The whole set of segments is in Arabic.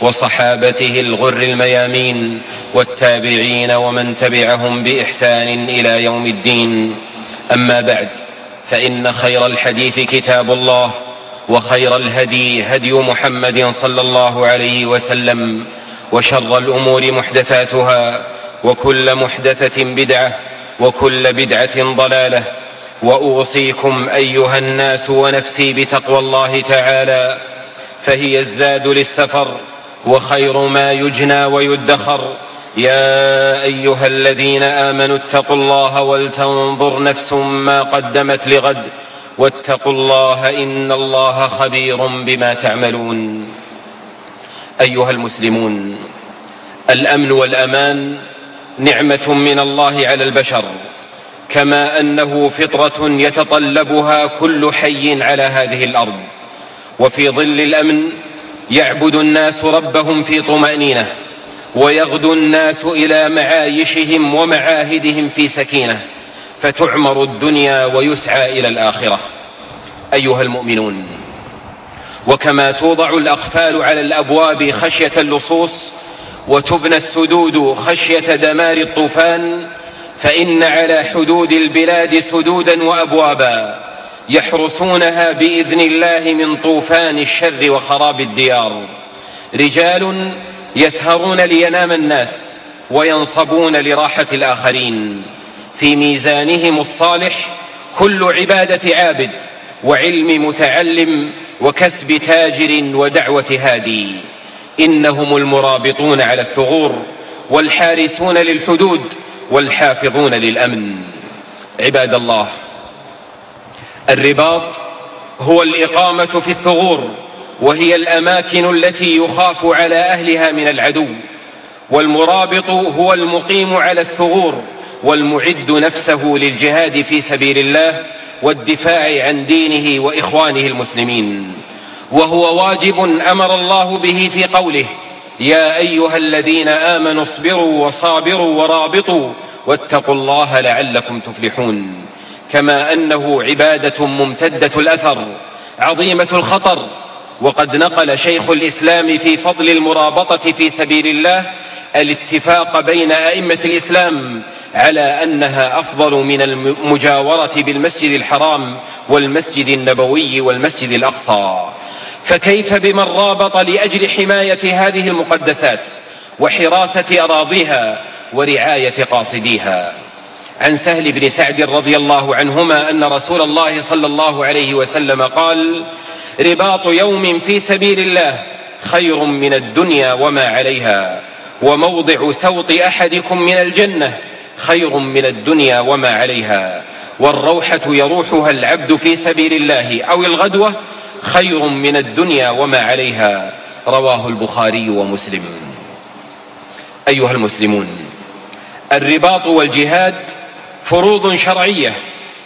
وصحابته الغر الميامين والتابعين ومن تبعهم بإحسان إلى يوم الدين. أما بعد فإن خير الحديث كتاب الله وخير الهدي هدي محمد صلى الله عليه وسلم وشر الأمور محدثاتها وكل محدثة بدعة وكل بدعة ضلالة. وأوصيكم أيها الناس ونفسي بتقوى الله تعالى فهي الزاد للسفر. وخير ما يجنى ويدخر. يا أيها الذين آمنوا اتقوا الله ولتنظر نفس ما قدمت لغد. واتقوا الله إن الله خبير بما تعملون. أيها المسلمون الأمن والأمان نعمة من الله على البشر كما أنه فطرة يتطلبها كل حي على هذه الأرض. وفي ظل الأمن يعبد الناس ربهم في طمأنينة ويغدو الناس إلى معايشهم ومعاهدهم في سكينة فتعمر الدنيا ويسعى إلى الآخرة. أيها المؤمنون وكما توضع الأقفال على الأبواب خشية اللصوص وتبنى السدود خشية دمار الطوفان فإن على حدود البلاد سدودا وأبوابا. يحرسونها بإذن الله من طوفان الشر وخراب الديار. رجال يسهرون لينام الناس وينصبون لراحة الآخرين. في ميزانهم الصالح كل عبادة عابد وعلم متعلم وكسب تاجر ودعوة هادي. إنهم المرابطون على الثغور والحارسون للحدود والحافظون للأمن. عباد الله الرباط هو الإقامة في الثغور وهي الأماكن التي يخاف على أهلها من العدو. والمرابط هو المقيم على الثغور والمعد نفسه للجهاد في سبيل الله والدفاع عن دينه وإخوانه المسلمين. وهو واجب أمر الله به في قوله يا أيها الذين آمنوا اصبروا وصابروا ورابطوا واتقوا الله لعلكم تفلحون. كما أنه عبادة ممتدة الأثر عظيمة الخطر. وقد نقل شيخ الإسلام في فضل المرابطة في سبيل الله الاتفاق بين أئمة الإسلام على أنها أفضل من المجاورة بالمسجد الحرام والمسجد النبوي والمسجد الأقصى. فكيف بمن رابط لأجل حماية هذه المقدسات وحراسة أراضيها ورعاية قاصديها؟ عن سهل بن سعد رضي الله عنهما أن رسول الله صلى الله عليه وسلم قال رباط يوم في سبيل الله خير من الدنيا وما عليها وموضع سوط أحدكم من الجنة خير من الدنيا وما عليها والروحة يروحها العبد في سبيل الله أو الغدوة خير من الدنيا وما عليها رواه البخاري ومسلم. أيها المسلمون الرباط والجهاد فروض شرعية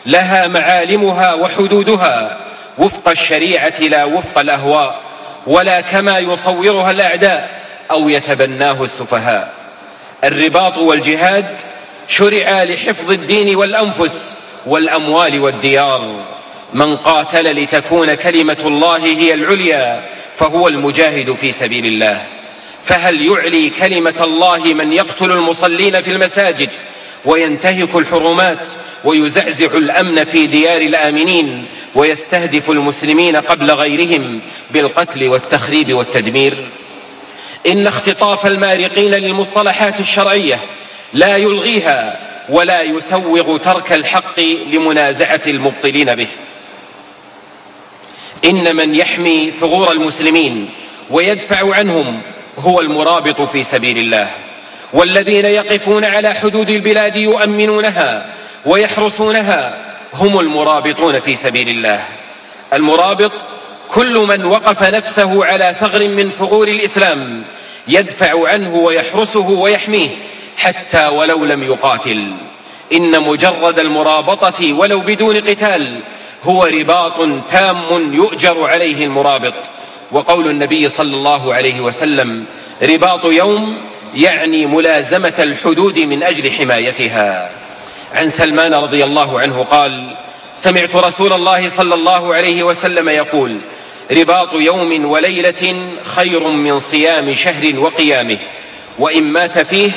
لها معالمها وحدودها. وفق الشريعة لا وفق الأهواء ولا كما يصورها الأعداء أو يتبناه السفهاء. الرباط والجهاد شرع لحفظ الدين والأنفس والأموال والديار. من قاتل لتكون كلمة الله هي العليا فهو المجاهد في سبيل الله. فهل يعلي كلمة الله من يقتل المصلين في المساجد وينتهك الحرمات ويزعزع الأمن في ديار الآمنين ويستهدف المسلمين قبل غيرهم بالقتل والتخريب والتدمير. إن اختطاف المارقين للمصطلحات الشرعية لا يلغيها ولا يسوغ ترك الحق لمنازعة المبطلين به. إن من يحمي ثغور المسلمين ويدفع عنهم هو المرابط في سبيل الله. والذين يقفون على حدود البلاد يؤمنونها ويحرسونها هم المرابطون في سبيل الله. المرابط كل من وقف نفسه على ثغر من ثغور الإسلام يدفع عنه ويحرسه ويحميه حتى ولو لم يقاتل. إن مجرد المرابطة ولو بدون قتال هو رباط تام يؤجر عليه المرابط. وقول النبي صلى الله عليه وسلم رباط يوم يعني ملازمة الحدود من أجل حمايتها. عن سلمان رضي الله عنه قال سمعت رسول الله صلى الله عليه وسلم يقول رباط يوم وليلة خير من صيام شهر وقيامه وإن مات فيه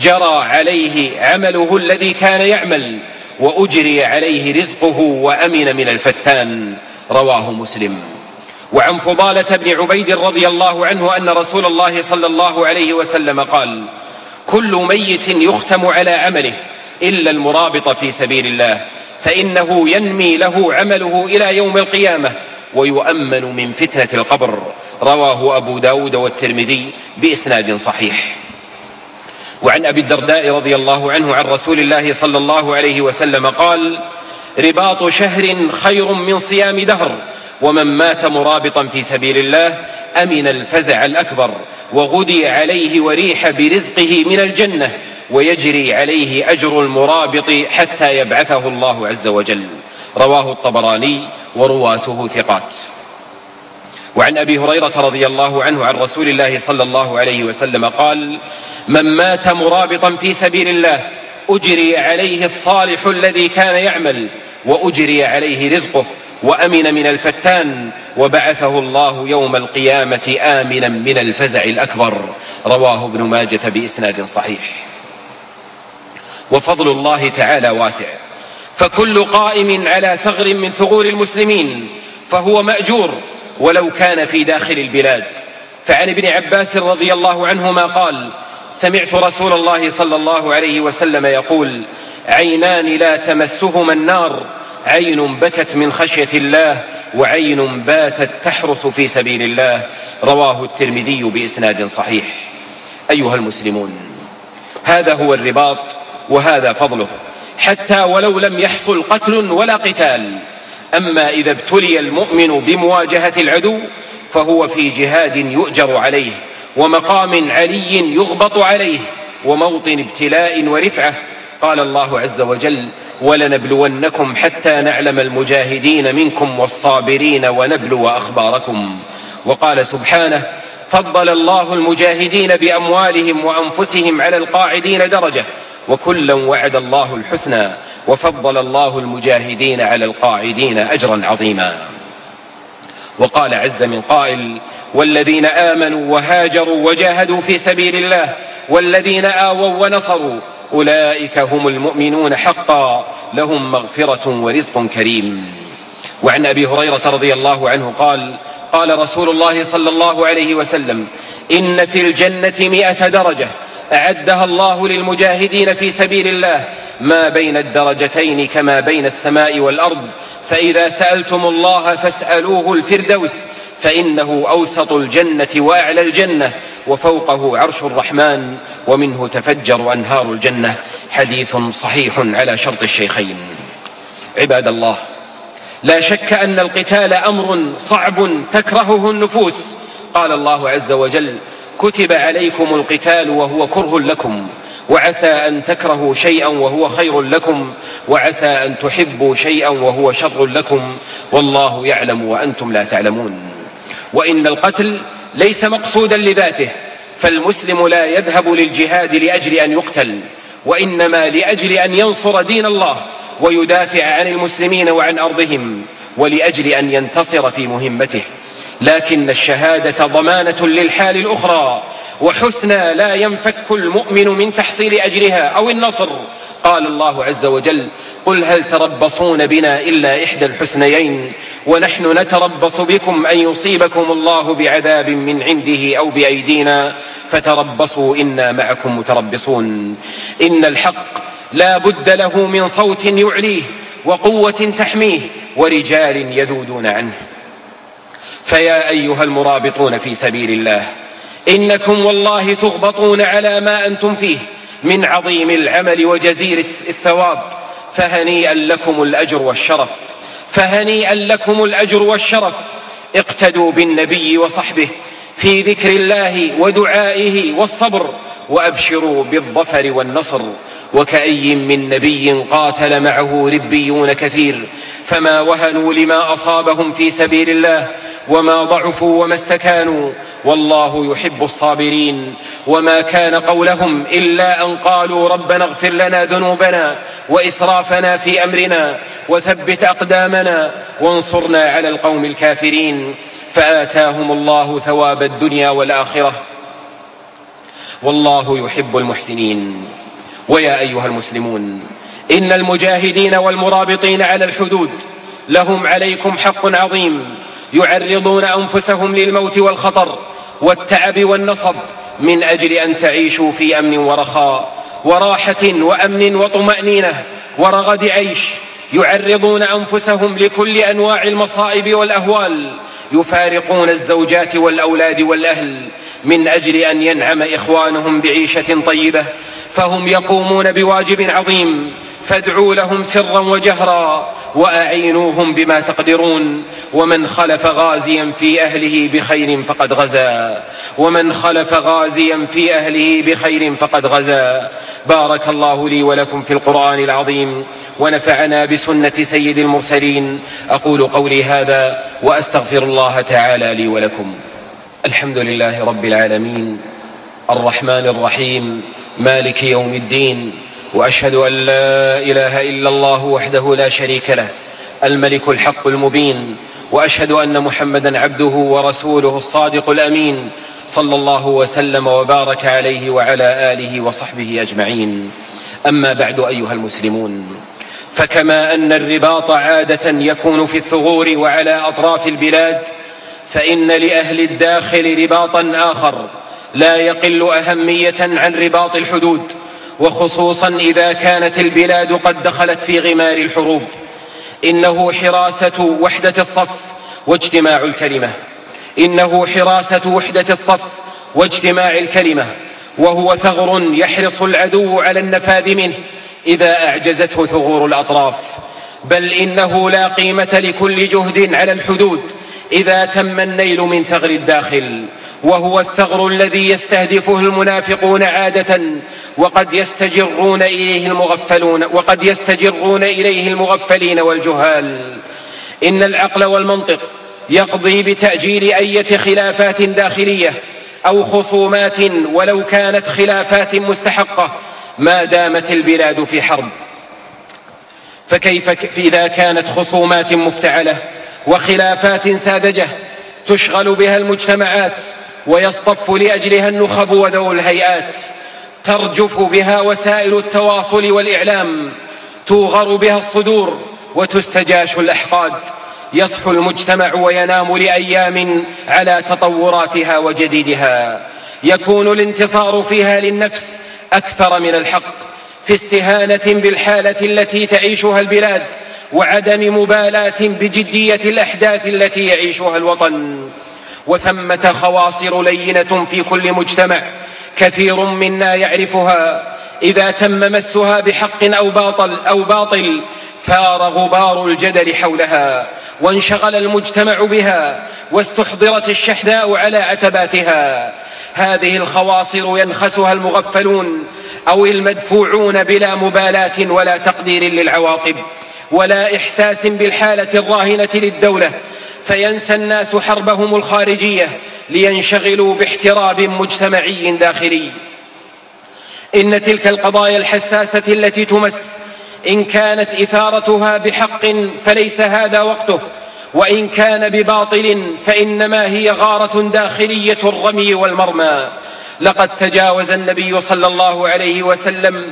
جرى عليه عمله الذي كان يعمل وأجري عليه رزقه وأمن من الفتان. رواه مسلم. وعن فضالة بن عبيد رضي الله عنه أن رسول الله صلى الله عليه وسلم قال كل ميت يختم على عمله إلا المرابط في سبيل الله فإنه ينمي له عمله إلى يوم القيامة ويؤمن من فتنة القبر. رواه أبو داود والترمذي بإسناد صحيح. وعن أبي الدرداء رضي الله عنه عن رسول الله صلى الله عليه وسلم قال رباط شهر خير من صيام دهر ومن مات مرابطا في سبيل الله أمن الفزع الأكبر وغدي عليه وريح برزقه من الجنة ويجري عليه أجر المرابط حتى يبعثه الله عز وجل. رواه الطبراني ورواته ثقات. وعن أبي هريرة رضي الله عنه عن رسول الله صلى الله عليه وسلم قال من مات مرابطا في سبيل الله أجري عليه الصالح الذي كان يعمل وأجري عليه رزقه وأمن من الفتان وبعثه الله يوم القيامة آمنا من الفزع الأكبر. رواه ابن ماجة بإسناد صحيح. وفضل الله تعالى واسع. فكل قائم على ثغر من ثغور المسلمين فهو مأجور. ولو كان في داخل البلاد. فعن ابن عباس رضي الله عنهما قال سمعت رسول الله صلى الله عليه وسلم يقول عينان لا تمسهما النار عين بكت من خشية الله وعين باتت تحرس في سبيل الله. رواه الترمذي بإسناد صحيح. أيها المسلمون هذا هو الرباط وهذا فضله. حتى ولو لم يحصل قتل ولا قتال أما إذا ابتلي المؤمن بمواجهة العدو فهو في جهاد يؤجر عليه ومقام علي يغبط عليه وموطن ابتلاء ورفعة. قال الله عز وجل ولنبلونكم حتى نعلم المجاهدين منكم والصابرين ونبلو أخباركم. وقال سبحانه فضل الله المجاهدين بأموالهم وأنفسهم على القاعدين درجة وكلا وعد الله الحسنى وفضل الله المجاهدين على القاعدين أجرا عظيما. وقال عز من قائل والذين آمنوا وهاجروا وجاهدوا في سبيل الله والذين آووا ونصروا أولئك هم المؤمنون حقا لهم مغفرة ورزق كريم. وعن أبي هريرة رضي الله عنه قال قال رسول الله صلى الله عليه وسلم إن في الجنة مئة درجة أعدها الله للمجاهدين في سبيل الله ما بين الدرجتين كما بين السماء والأرض فإذا سألتم الله فاسألوه الفردوس فإنه أوسط الجنة وأعلى الجنة. وفوقه عرش الرحمن ومنه تفجر أنهار الجنة حديث صحيح على شرط الشيخين. عباد الله لا شك أن القتال أمر صعب تكرهه النفوس. قال الله عز وجل كتب عليكم القتال وهو كره لكم وعسى أن تكرهوا شيئا وهو خير لكم وعسى أن تحبوا شيئا وهو شر لكم والله يعلم وأنتم لا تعلمون. وإن القتل ليس مقصودا لذاته فالمسلم لا يذهب للجهاد لأجل أن يقتل وإنما لأجل أن ينصر دين الله ويدافع عن المسلمين وعن أرضهم ولأجل أن ينتصر في مهمته. لكن الشهادة ضمانة للحال الأخرى وحسنى لا ينفك المؤمن من تحصيل أجرها أو النصر قال الله عز وجل قل هل تربصون بنا إلا إحدى الحسنيين ونحن نتربص بكم أن يصيبكم الله بعذاب من عنده أو بأيدينا فتربصوا إنا معكم متربصون. إن الحق لا بد له من صوت يعليه وقوة تحميه ورجال يذودون عنه. فيا أيها المرابطون في سبيل الله إنكم والله تغبطون على ما أنتم فيه من عظيم العمل وجزيل الثواب فهنيئا لكم الأجر والشرف فهنيئا لكم الأجر والشرف. اقتدوا بالنبي وصحبه في ذكر الله ودعائه والصبر وأبشروا بالظفر والنصر. وكأي من نبي قاتل معه ربيون كثير فما وهنوا لما أصابهم في سبيل الله وما ضعفوا وما استكانوا والله يحب الصابرين وما كان قولهم إلا أن قالوا ربنا اغفر لنا ذنوبنا وإسرافنا في أمرنا وثبت أقدامنا وانصرنا على القوم الكافرين فآتاهم الله ثواب الدنيا والآخرة والله يحب المحسنين ويا أيها المسلمون إن المجاهدين والمرابطين على الحدود لهم عليكم حق عظيم يعرضون أنفسهم للموت والخطر والتعب والنصب من أجل أن تعيشوا في أمن ورخاء وراحة وأمن وطمأنينة ورغد عيش. يعرضون أنفسهم لكل أنواع المصائب والأهوال. يفارقون الزوجات والأولاد والأهل من أجل أن ينعم إخوانهم بعيشة طيبة. فهم يقومون بواجب عظيم. فادعوا لهم سرا وجهرا. وأعينوهم بما تقدرون ومن خلف غازيا في أهله بخير فقد غزا ومن خلف غازيا في أهله بخير فقد غزا بارك الله لي ولكم في القرآن العظيم ونفعنا بسنة سيد المرسلين أقول قولي هذا وأستغفر الله تعالى لي ولكم الحمد لله رب العالمين الرحمن الرحيم مالك يوم الدين وأشهد أن لا إله إلا الله وحده لا شريك له الملك الحق المبين وأشهد أن محمدا عبده ورسوله الصادق الأمين صلى الله وسلم وبارك عليه وعلى آله وصحبه أجمعين. أما بعد أيها المسلمون فكما أن الرباط عادة يكون في الثغور وعلى أطراف البلاد فإن لأهل الداخل رباطا آخر لا يقل أهمية عن رباط الحدود. وخصوصا إذا كانت البلاد قد دخلت في غمار الحروب. إنه حراسة وحدة الصف واجتماع الكلمة. إنه حراسة وحدة الصف واجتماع الكلمة. وهو ثغر يحرص العدو على النفاذ منه إذا أعجزته ثغور الأطراف. بل إنه لا قيمة لكل جهد على الحدود إذا تم النيل من ثغر الداخل. وهو الثغر الذي يستهدفه المنافقون عادة وقد يستجرون إليه المغفلون وقد يستجرون إليه المغفلين والجهال. إن العقل والمنطق يقضي بتأجيل أية خلافات داخلية أو خصومات ولو كانت خلافات مستحقة ما دامت البلاد في حرب. فكيف إذا كانت خصومات مفتعلة وخلافات ساذجة تشغل بها المجتمعات ويصطف لأجلها النخب وذو الهيئات. ترجف بها وسائل التواصل والإعلام. توغر بها الصدور وتستجاش الأحقاد. يصحو المجتمع وينام لأيام على تطوراتها وجديدها. يكون الانتصار فيها للنفس أكثر من الحق. في استهانة بالحالة التي تعيشها البلاد وعدم مبالاة بجدية الأحداث التي يعيشها الوطن. وثمة خواصر لينة في كل مجتمع. كثير منا يعرفها إذا تم مسها بحق أو باطل أو باطل ثار غبار الجدل حولها وانشغل المجتمع بها واستحضرت الشحناء على عتباتها. هذه الخواصر ينخسها المغفلون أو المدفوعون بلا مبالاة ولا تقدير للعواقب ولا إحساس بالحالة الراهنة للدولة فينسى الناس حربهم الخارجية لينشغلوا باحتراب مجتمعي داخلي. إن تلك القضايا الحساسة التي تمس إن كانت إثارتها بحق فليس هذا وقته وإن كان بباطل فإنما هي غارة داخلية الرمي والمرمى. لقد تجاوز النبي صلى الله عليه وسلم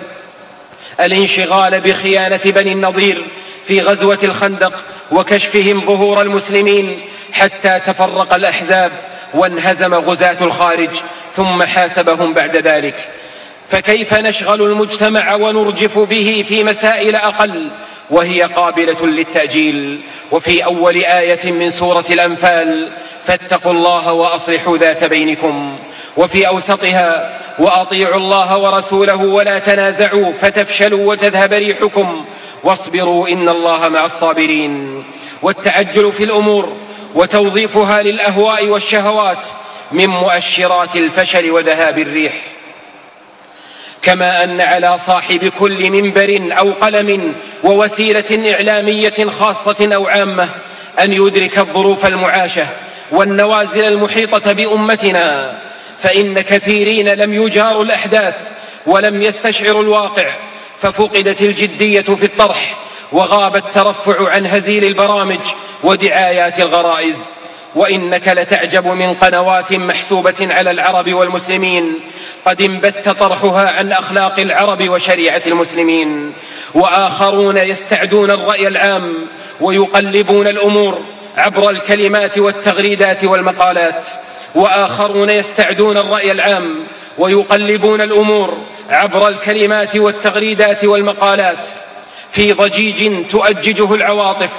الانشغال بخيانة بني النضير في غزوة الخندق وكشفهم ظهور المسلمين حتى تفرق الأحزاب وانهزم غزاة الخارج ثم حاسبهم بعد ذلك. فكيف نشغل المجتمع ونرجف به في مسائل أقل؟ وهي قابلة للتأجيل. وفي أول آية من سورة الأنفال فاتقوا الله وأصلحوا ذات بينكم. وفي أوسطها وأطيعوا الله ورسوله ولا تنازعوا فتفشلوا وتذهب ريحكم. واصبروا إن الله مع الصابرين. والتعجل في الأمور وتوظيفها للأهواء والشهوات من مؤشرات الفشل وذهاب الريح. كما أن على صاحب كل منبر أو قلم ووسيلة إعلامية خاصة أو عامة أن يدرك الظروف المعاشة والنوازل المحيطة بأمتنا. فإن كثيرين لم يجاروا الأحداث ولم يستشعروا الواقع ففقدت الجدية في الطرح وغاب الترفع عن هزيل البرامج ودعايات الغرائز. وإنك لتعجب من قنوات محسوبة على العرب والمسلمين قد انبت طرحها عن أخلاق العرب وشريعة المسلمين. وآخرون يستعدون الرأي العام ويقلبون الأمور عبر الكلمات والتغريدات والمقالات. وآخرون يستعدون الرأي العام ويقلبون الأمور عبر الكلمات والتغريدات والمقالات. في ضجيج تؤججه العواطف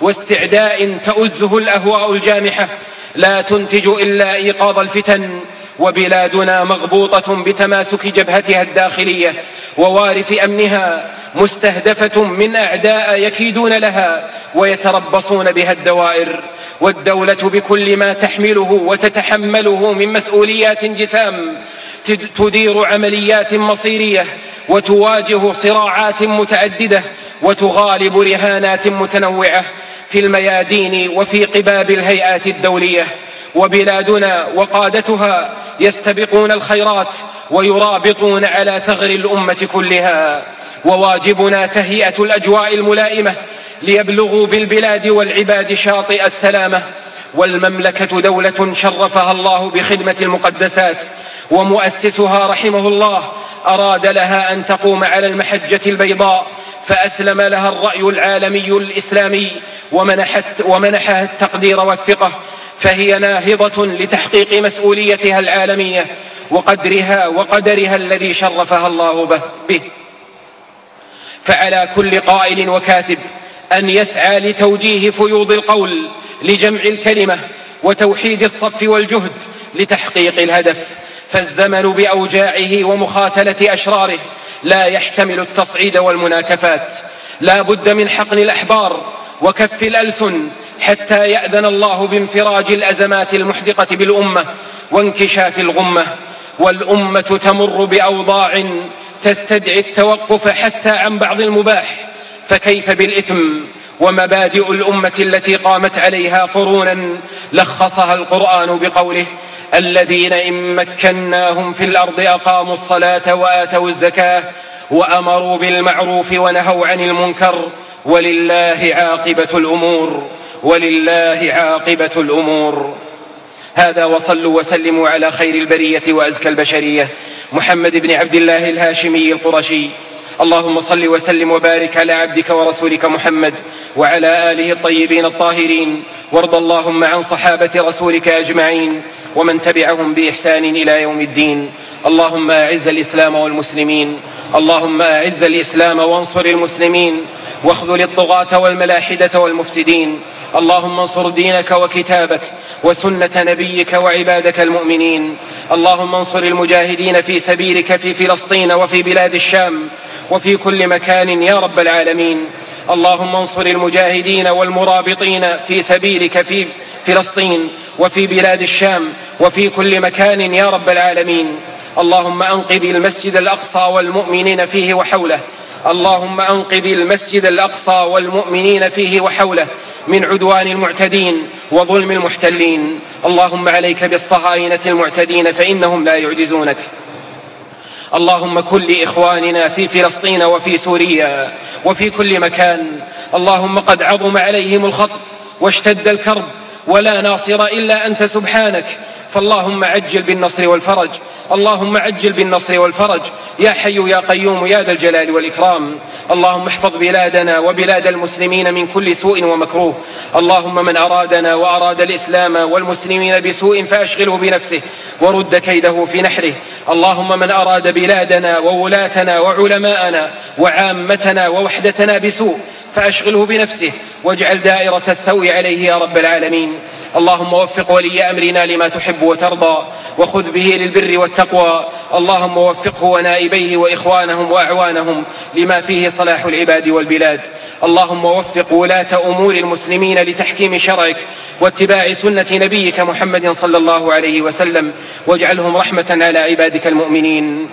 واستعداء تؤزه الأهواء الجامحة. لا تنتج إلا إيقاظ الفتن وبلادنا مغبوطة بتماسك جبهتها الداخلية. ووارث أمنها مستهدفة من أعداء يكيدون لها ويتربصون بها الدوائر. والدولة بكل ما تحمله وتتحمله من مسؤوليات جسام تدير عمليات مصيرية وتواجه صراعات متعددة وتغالب رهانات متنوعة في الميادين وفي قباب الهيئات الدولية. وبلادنا وقادتها يستبقون الخيرات ويرابطون على ثغر الأمة كلها. وواجبنا تهيئة الأجواء الملائمة ليبلغوا بالبلاد والعباد شاطئ السلامة. والمملكة دولة شرفها الله بخدمة المقدسات ومؤسسها رحمه الله أراد لها أن تقوم على المحجة البيضاء فأسلم لها الرأي العالمي الإسلامي ومنحت ومنحها التقدير والثقة فهي ناهضة لتحقيق مسؤوليتها العالمية وقدرها وقدرها الذي شرفها الله به. فعلى كل قائل وكاتب أن يسعى لتوجيه فيوض القول لجمع الكلمة وتوحيد الصف والجهد لتحقيق الهدف. فالزمن بأوجاعه ومخاتلة أشراره لا يحتمل التصعيد والمناكفات. لا بد من حقن الأحبار وكف الألسن حتى يأذن الله بانفراج الأزمات المحدقة بالأمة وانكشاف الغمة. والأمة تمر بأوضاع تستدعي التوقف حتى عن بعض المباح. فكيف بالإثم ومبادئ الأمة التي قامت عليها قرونا لخصها القرآن بقوله الذين إن مكناهم في الأرض أقاموا الصلاة وآتوا الزكاة وأمروا بالمعروف ونهوا عن المنكر ولله عاقبة الأمور ولله عاقبة الأمور. هذا وصلوا وسلموا على خير البرية وأزكى البشرية محمد بن عبد الله الهاشمي القرشي. اللهم صل وسلم وبارك على عبدك ورسولك محمد وعلى آله الطيبين الطاهرين. وارض اللهم عن صحابة رسولك أجمعين ومن تبعهم بإحسان إلى يوم الدين. اللهم أعز الإسلام والمسلمين. اللهم أعز الإسلام وانصر المسلمين. واخذل الطغاة والملاحدة والمفسدين. اللهم انصر دينك وكتابك وسنة نبيك وعبادك المؤمنين. اللهم انصر المجاهدين في سبيلك في فلسطين وفي بلاد الشام وفي كل مكان يا رب العالمين. اللهم انصر المجاهدين والمرابطين في سبيلك في فلسطين وفي بلاد الشام وفي كل مكان يا رب العالمين. اللهم أنقذ المسجد الأقصى والمؤمنين فيه وحوله. اللهم أنقذ المسجد الأقصى والمؤمنين فيه وحوله. من عدوان المعتدين وظلم المحتلين. اللهم عليك بالصهاينة المعتدين فإنهم لا يعجزونك. اللهم كن لإخواننا في فلسطين وفي سوريا وفي كل مكان. اللهم قد عظم عليهم الخطب واشتد الكرب ولا ناصر إلا أنت سبحانك. فاللهم عجل بالنصر والفرج. اللهم عجل بالنصر والفرج. يا حي يا قيوم يا ذا الجلال والإكرام. اللهم احفظ بلادنا وبلاد المسلمين من كل سوء ومكروه. اللهم من أرادنا وأراد الإسلام والمسلمين بسوء فأشغله بنفسه ورد كيده في نحره. اللهم من أراد بلادنا وولاتنا وعلماءنا وعامتنا ووحدتنا بسوء. فأشغله بنفسه واجعل دائرة السوء عليه يا رب العالمين. اللهم وفق ولي أمرنا لما تحب وترضى وخذ به للبر والتقوى. اللهم وفقه ونائبيه وإخوانهم وأعوانهم لما فيه صلاح العباد والبلاد. اللهم وفق ولاة أمور المسلمين لتحكيم شرعك واتباع سنة نبيك محمد صلى الله عليه وسلم. واجعلهم رحمة على عبادك المؤمنين.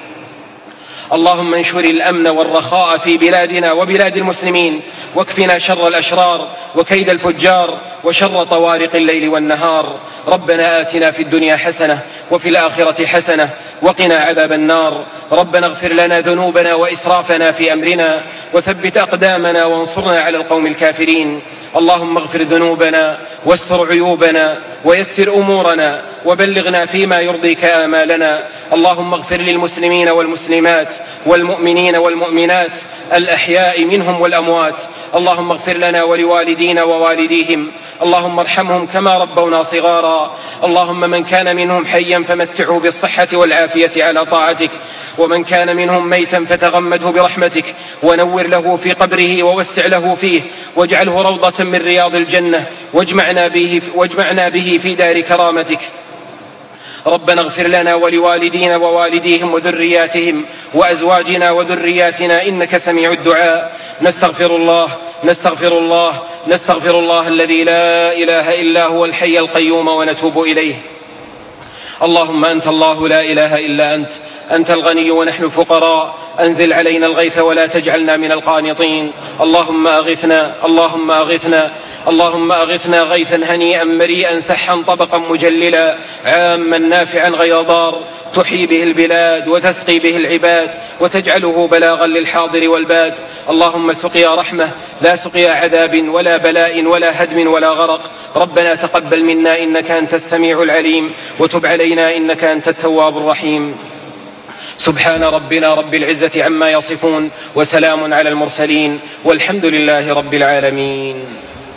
اللهم انشر الأمن والرخاء في بلادنا وبلاد المسلمين واكفنا شر الأشرار وكيد الفجار وشر طوارق الليل والنهار. ربنا آتنا في الدنيا حسنة وفي الآخرة حسنة وقنا عذاب النار. ربنا اغفر لنا ذنوبنا وإسرافنا في أمرنا وثبت أقدامنا وانصرنا على القوم الكافرين. اللهم اغفر ذنوبنا واستر عيوبنا ويسر أمورنا وبلغنا فيما يرضيك آمالنا. اللهم اغفر للمسلمين والمسلمات والمؤمنين والمؤمنات الأحياء منهم والأموات. اللهم اغفر لنا ولوالدينا ووالديهم. اللهم ارحمهم كما ربونا صغارا. اللهم من كان منهم حيا فمتعه بالصحة والعافية على طاعتك. ومن كان منهم ميتا فتغمده برحمتك. ونور له في قبره ووسع له فيه. واجعله روضة من رياض الجنة. واجمعنا به واجمعنا به في دار كرامتك. ربنا اغفر لنا ولوالدينا ووالديهم وذرياتهم وأزواجنا وذرياتنا إنك سميع الدعاء. نستغفر الله نستغفر الله نستغفر الله الذي لا إله إلا هو الحي القيوم ونتوب إليه. اللهم أنت الله لا إله إلا أنت أنت الغني ونحن الفقراء. أنزل علينا الغيث ولا تجعلنا من القانطين. اللهم أغثنا اللهم أغثنا. اللهم أغثنا غيثا هنيئا مريئا سحا طبقا مجللا عاما نافعا غير ضار تحيي به البلاد وتسقي به العباد وتجعله بلاغا للحاضر والباد اللهم سقيا رحمة لا سقيا عذاب ولا بلاء ولا هدم ولا غرق ربنا تقبل منا إنك أنت السميع العليم وتب علينا إنك أنت التواب الرحيم سبحان ربنا رب العزة عما يصفون وسلام على المرسلين والحمد لله رب العالمين